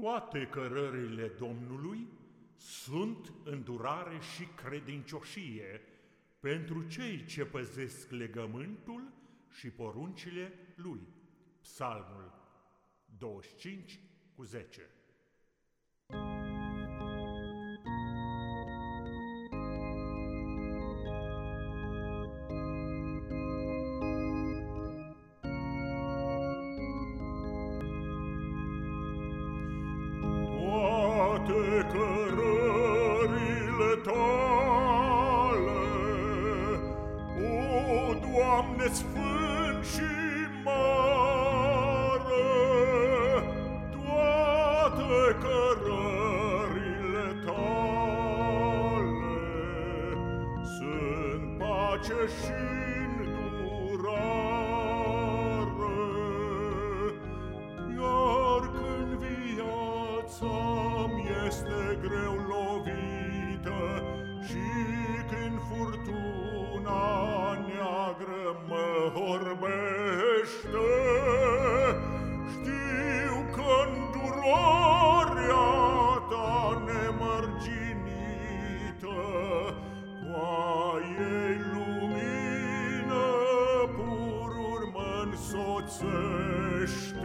Toate cărările Domnului sunt îndurare și credincioșie pentru cei ce păzesc legământul și poruncile Lui. Psalmul 25 cu 10 toate cărările tale, O, Doamne sfânt și mare, toate cărările tale sunt pace și otseste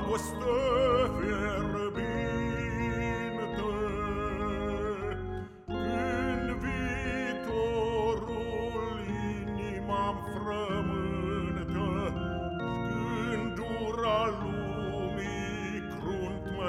благосте fierbinte În viitorul inima-mi frământă Și lumii crunt mă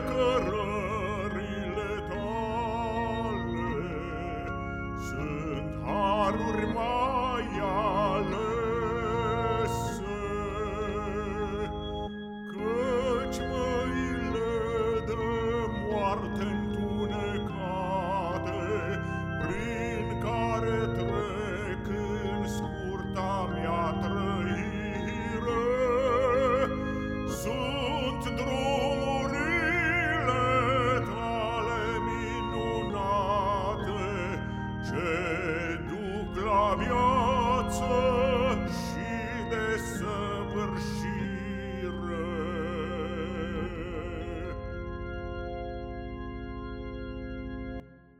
cărările tale. Sunt haruri mai alese, căci măile de moarte Fabio!